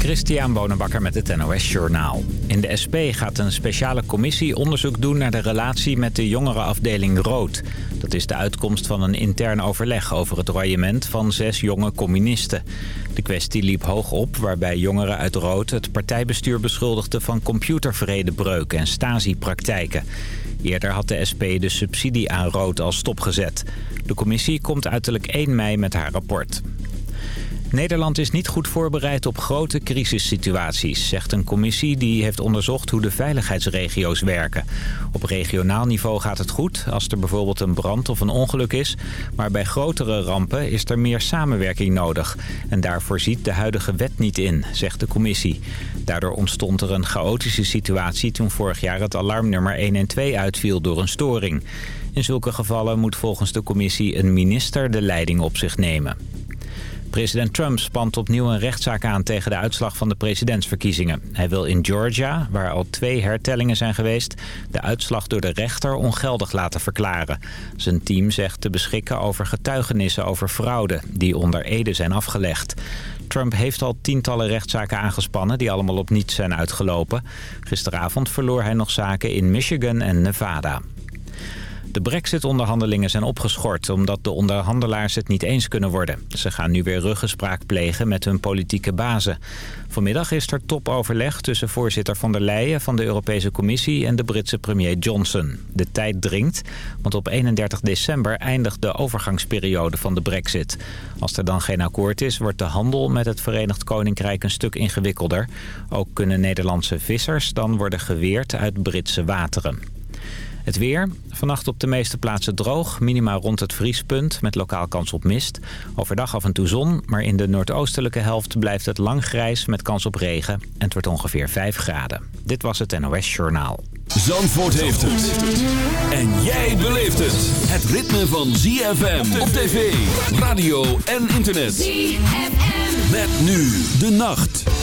Christian Bonenbakker met het NOS Journaal. In de SP gaat een speciale commissie onderzoek doen naar de relatie met de jongerenafdeling Rood. Dat is de uitkomst van een intern overleg over het royement van zes jonge communisten. De kwestie liep hoog op waarbij jongeren uit Rood het partijbestuur beschuldigden van computervredebreuk en stasi-praktijken. Eerder had de SP de subsidie aan Rood al stopgezet. De commissie komt uiterlijk 1 mei met haar rapport. Nederland is niet goed voorbereid op grote crisissituaties, zegt een commissie die heeft onderzocht hoe de veiligheidsregio's werken. Op regionaal niveau gaat het goed, als er bijvoorbeeld een brand of een ongeluk is. Maar bij grotere rampen is er meer samenwerking nodig. En daarvoor ziet de huidige wet niet in, zegt de commissie. Daardoor ontstond er een chaotische situatie toen vorig jaar het alarmnummer 112 uitviel door een storing. In zulke gevallen moet volgens de commissie een minister de leiding op zich nemen. President Trump spant opnieuw een rechtszaak aan tegen de uitslag van de presidentsverkiezingen. Hij wil in Georgia, waar al twee hertellingen zijn geweest... de uitslag door de rechter ongeldig laten verklaren. Zijn team zegt te beschikken over getuigenissen over fraude... die onder Ede zijn afgelegd. Trump heeft al tientallen rechtszaken aangespannen... die allemaal op niets zijn uitgelopen. Gisteravond verloor hij nog zaken in Michigan en Nevada. De brexit-onderhandelingen zijn opgeschort omdat de onderhandelaars het niet eens kunnen worden. Ze gaan nu weer ruggespraak plegen met hun politieke bazen. Vanmiddag is er topoverleg tussen voorzitter van der Leyen van de Europese Commissie en de Britse premier Johnson. De tijd dringt, want op 31 december eindigt de overgangsperiode van de brexit. Als er dan geen akkoord is, wordt de handel met het Verenigd Koninkrijk een stuk ingewikkelder. Ook kunnen Nederlandse vissers dan worden geweerd uit Britse wateren. Het weer. Vannacht op de meeste plaatsen droog. Minima rond het vriespunt met lokaal kans op mist. Overdag af en toe zon, maar in de noordoostelijke helft blijft het lang grijs met kans op regen. En het wordt ongeveer 5 graden. Dit was het NOS Journaal. Zandvoort heeft het. En jij beleeft het. Het ritme van ZFM op tv, radio en internet. ZFM. Met nu de nacht.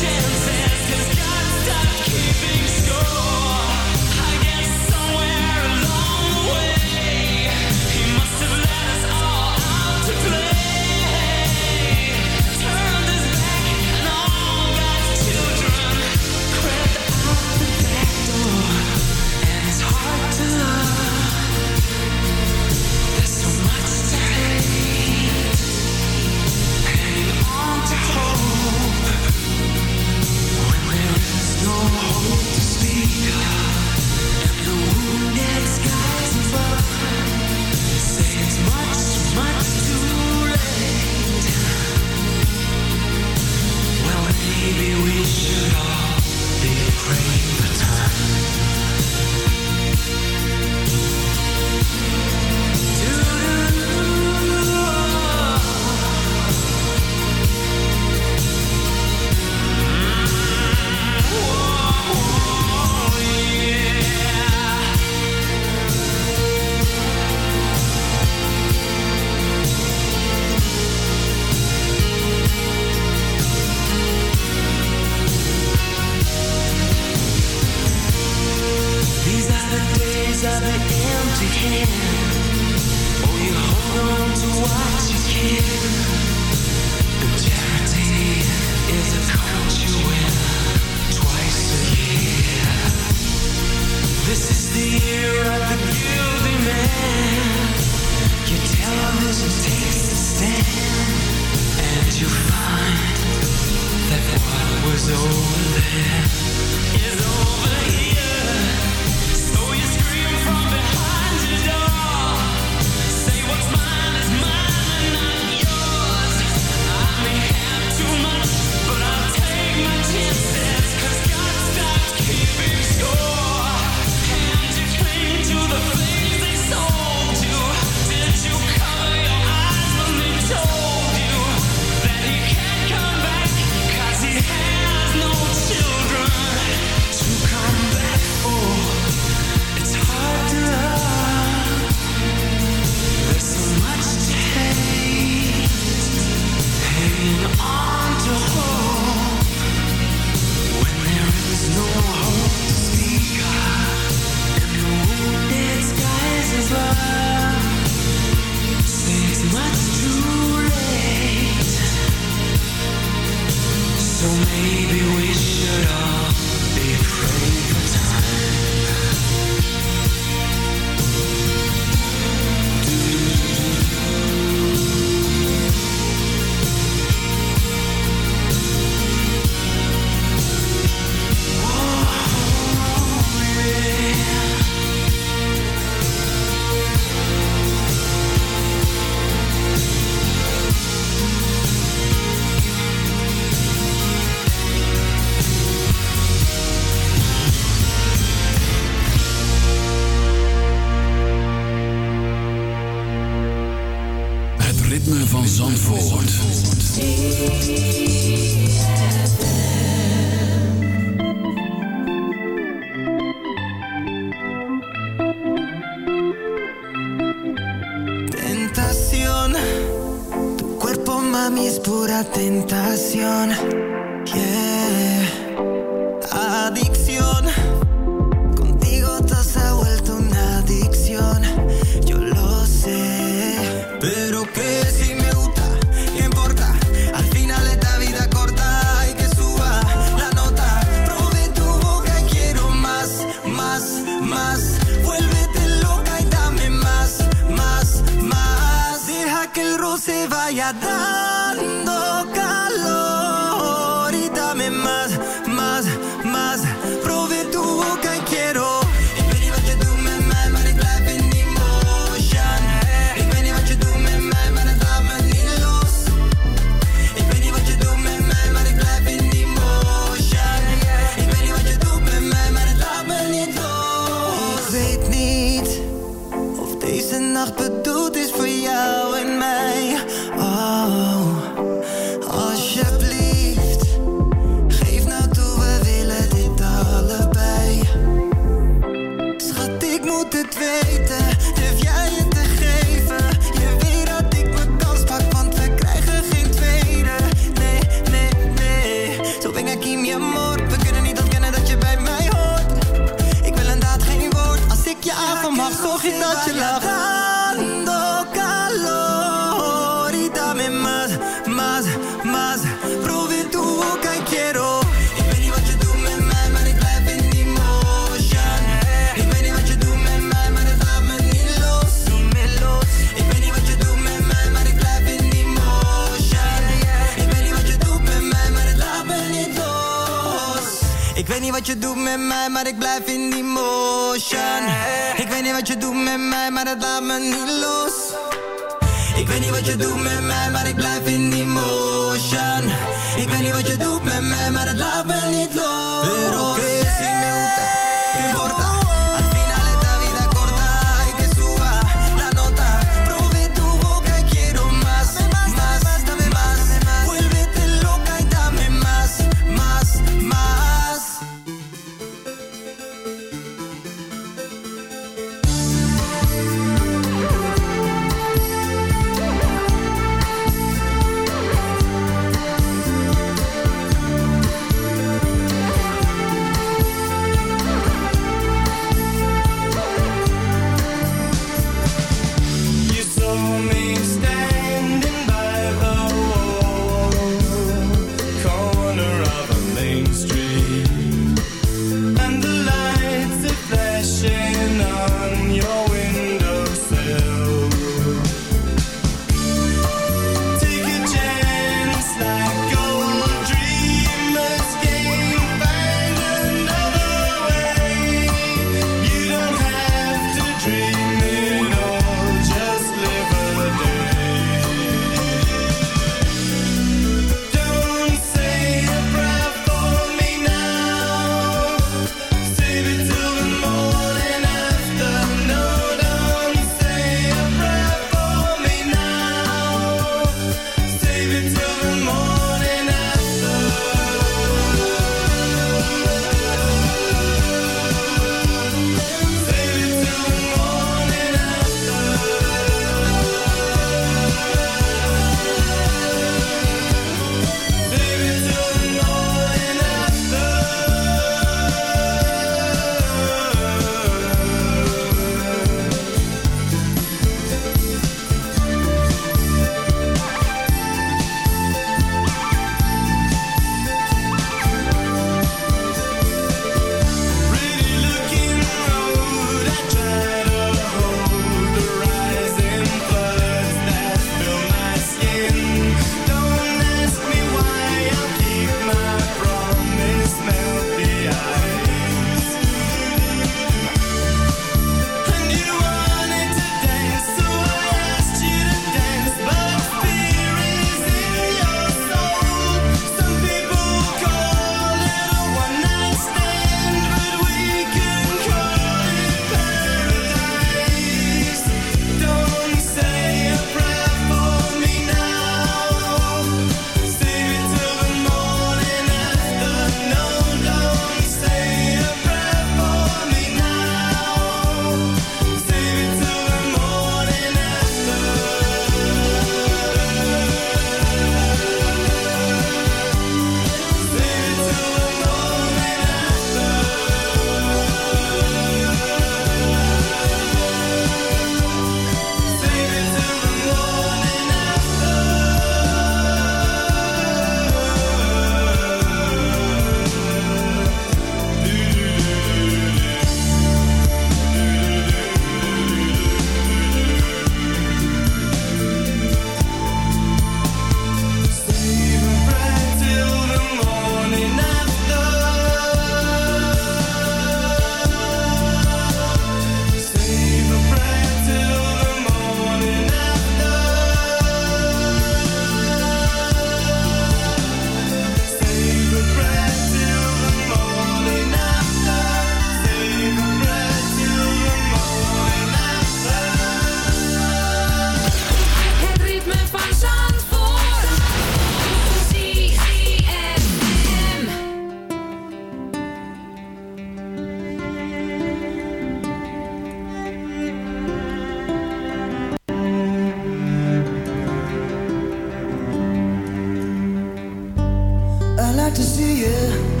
to see you.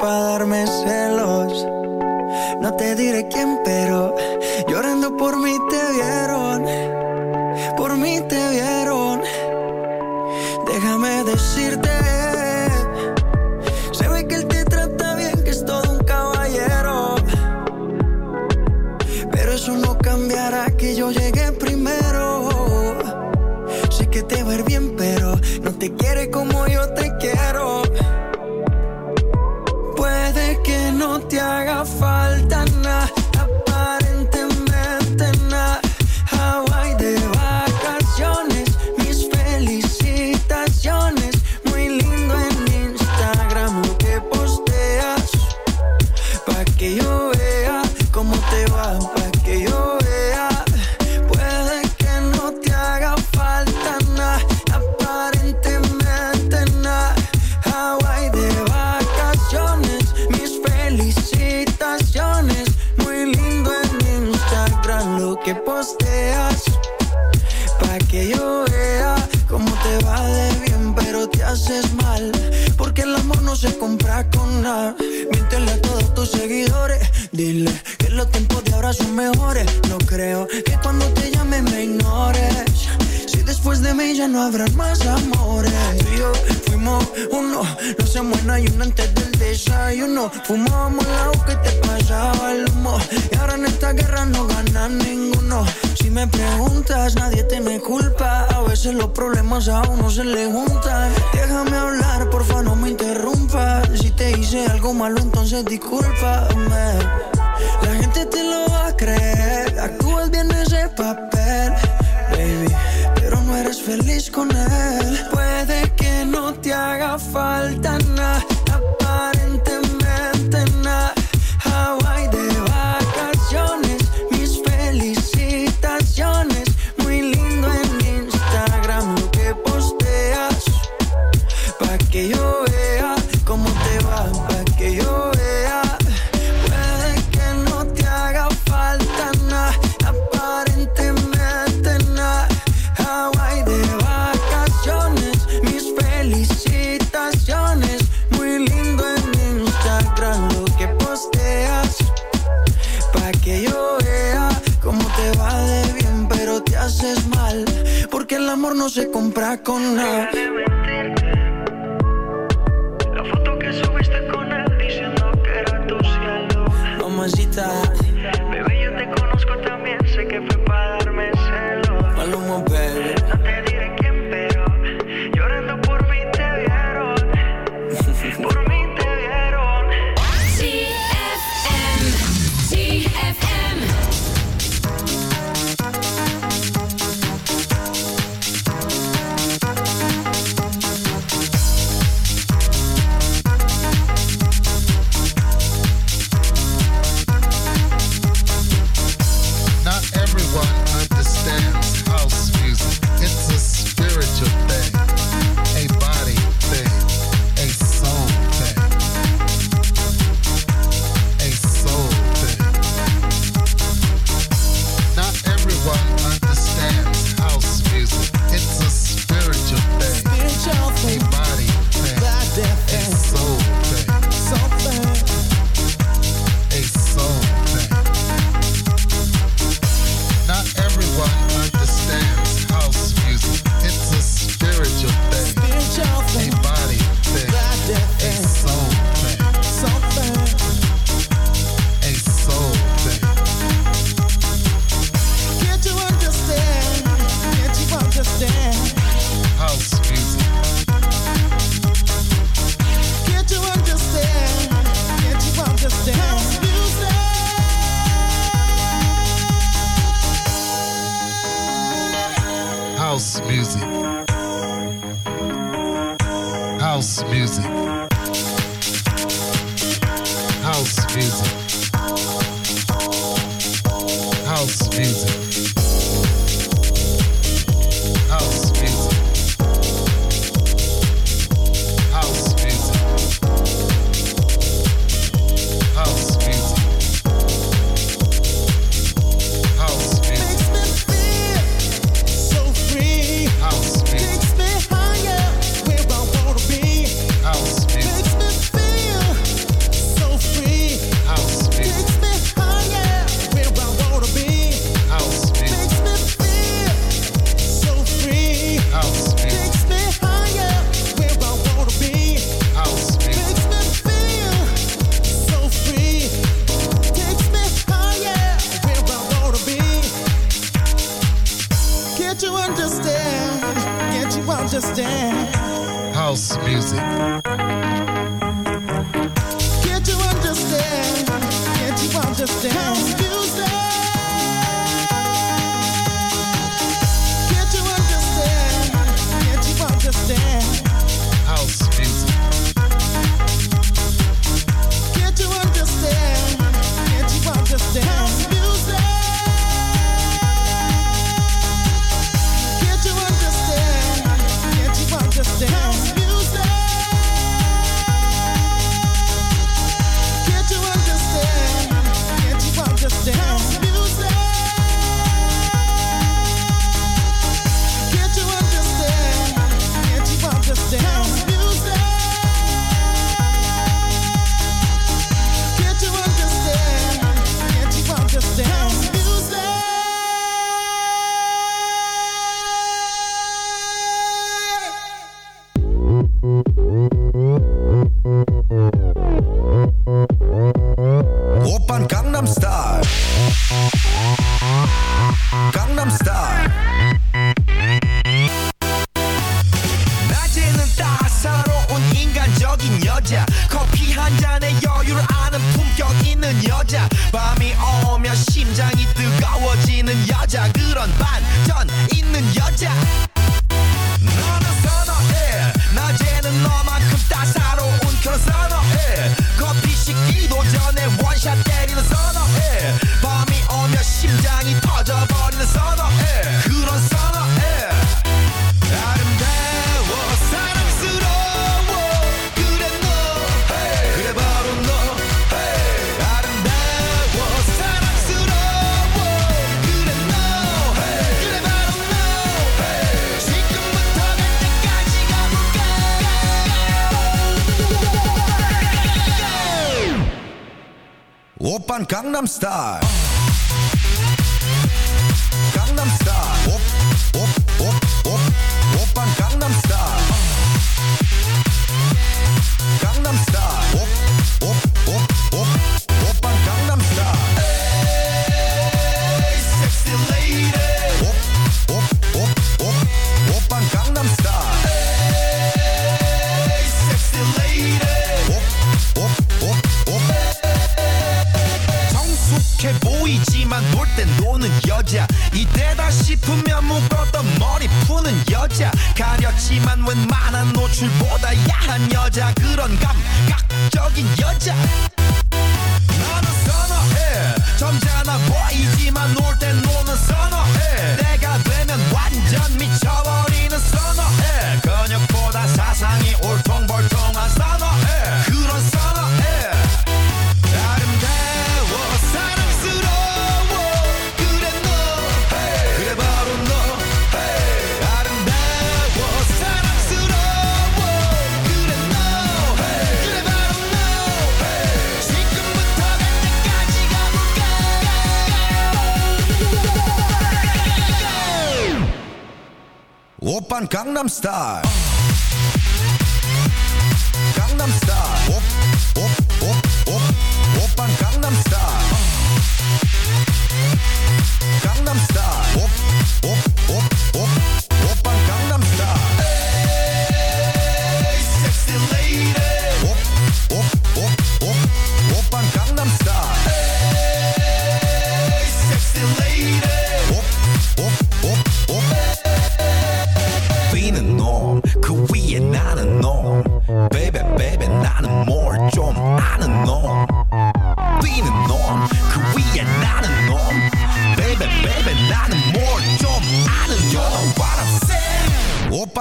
pa' darme celos. No te diré quién, pero llorando por mí te vieron. Por mí te vieron. Déjame decirte.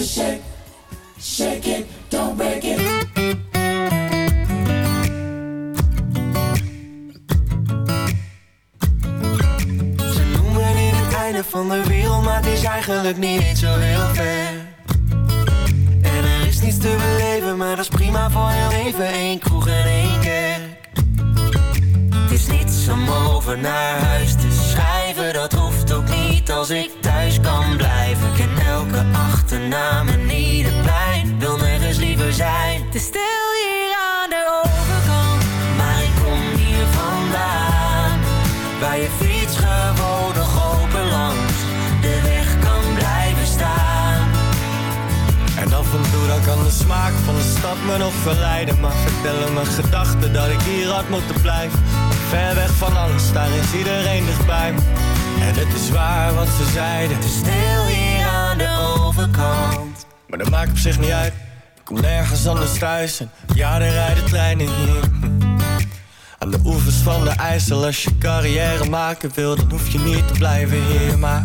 van smaak van de stad me nog verleiden. Maar vertellen mijn gedachten dat ik hier had moeten blijven. Ver weg van alles, daar is iedereen dichtbij me. En het is waar wat ze zeiden. Het stil hier aan de overkant. Maar dat maakt op zich niet uit. Ik kom nergens anders thuis en ja, er rijden treinen hier. Aan de oevers van de IJssel, als je carrière maken wil, dan hoef je niet te blijven hier. Maar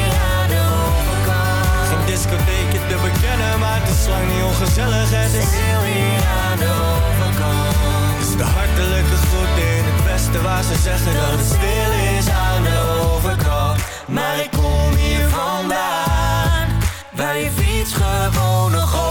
Discotheekje te bekennen, maar het is lang niet ongezellig. Het is stil hier aan de overkant. Is de hartelijke groet in het beste waar ze zeggen dat het stil is aan de overkant. Maar ik kom hier vandaan, waar je fiets gewoon nog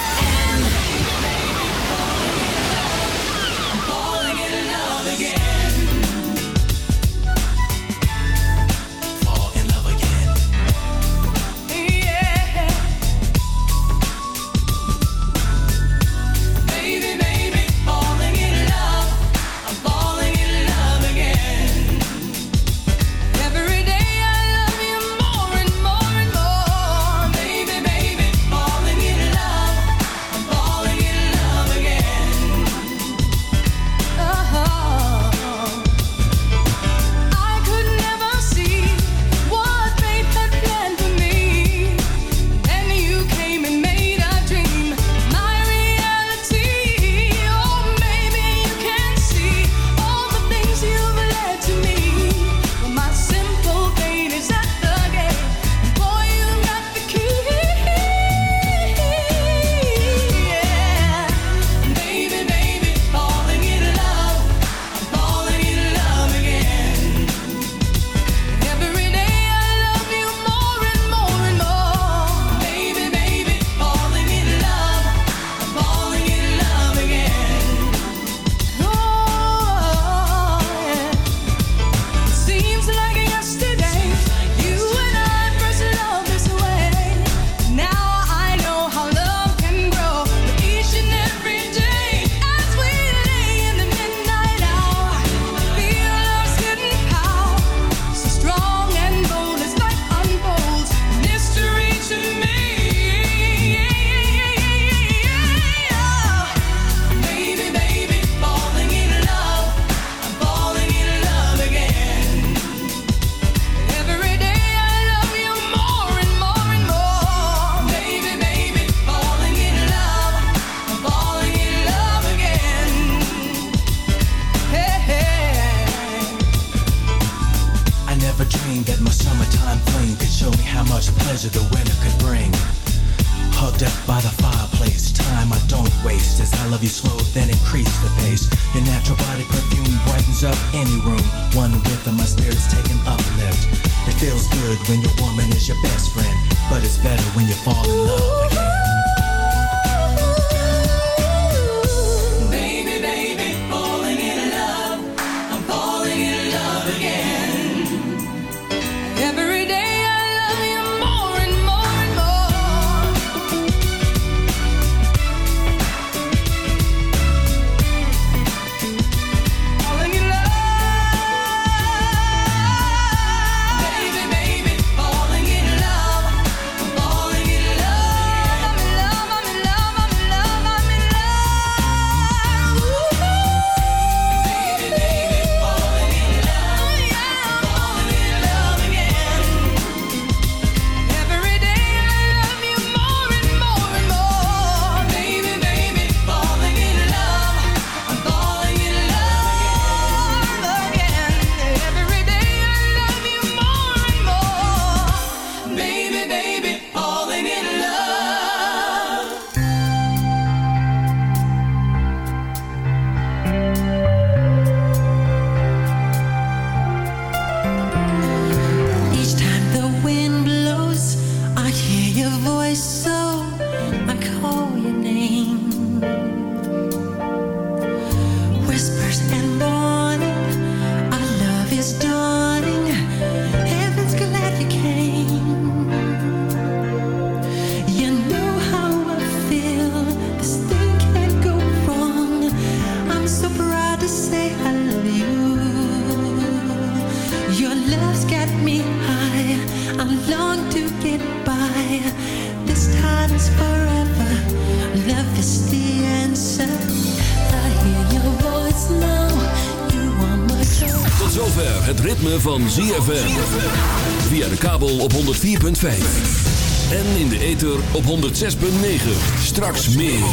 106.9. Straks meer.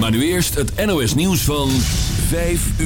Maar nu eerst het NOS nieuws van 5 uur.